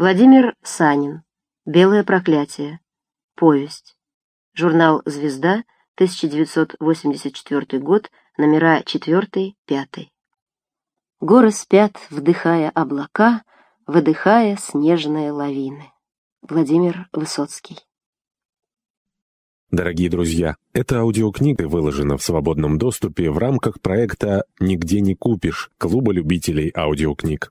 Владимир Санин. Белое проклятие. Повесть. Журнал «Звезда», 1984 год, номера 4-5. Горы спят, вдыхая облака, выдыхая снежные лавины. Владимир Высоцкий. Дорогие друзья, эта аудиокнига выложена в свободном доступе в рамках проекта «Нигде не купишь» Клуба любителей аудиокниг.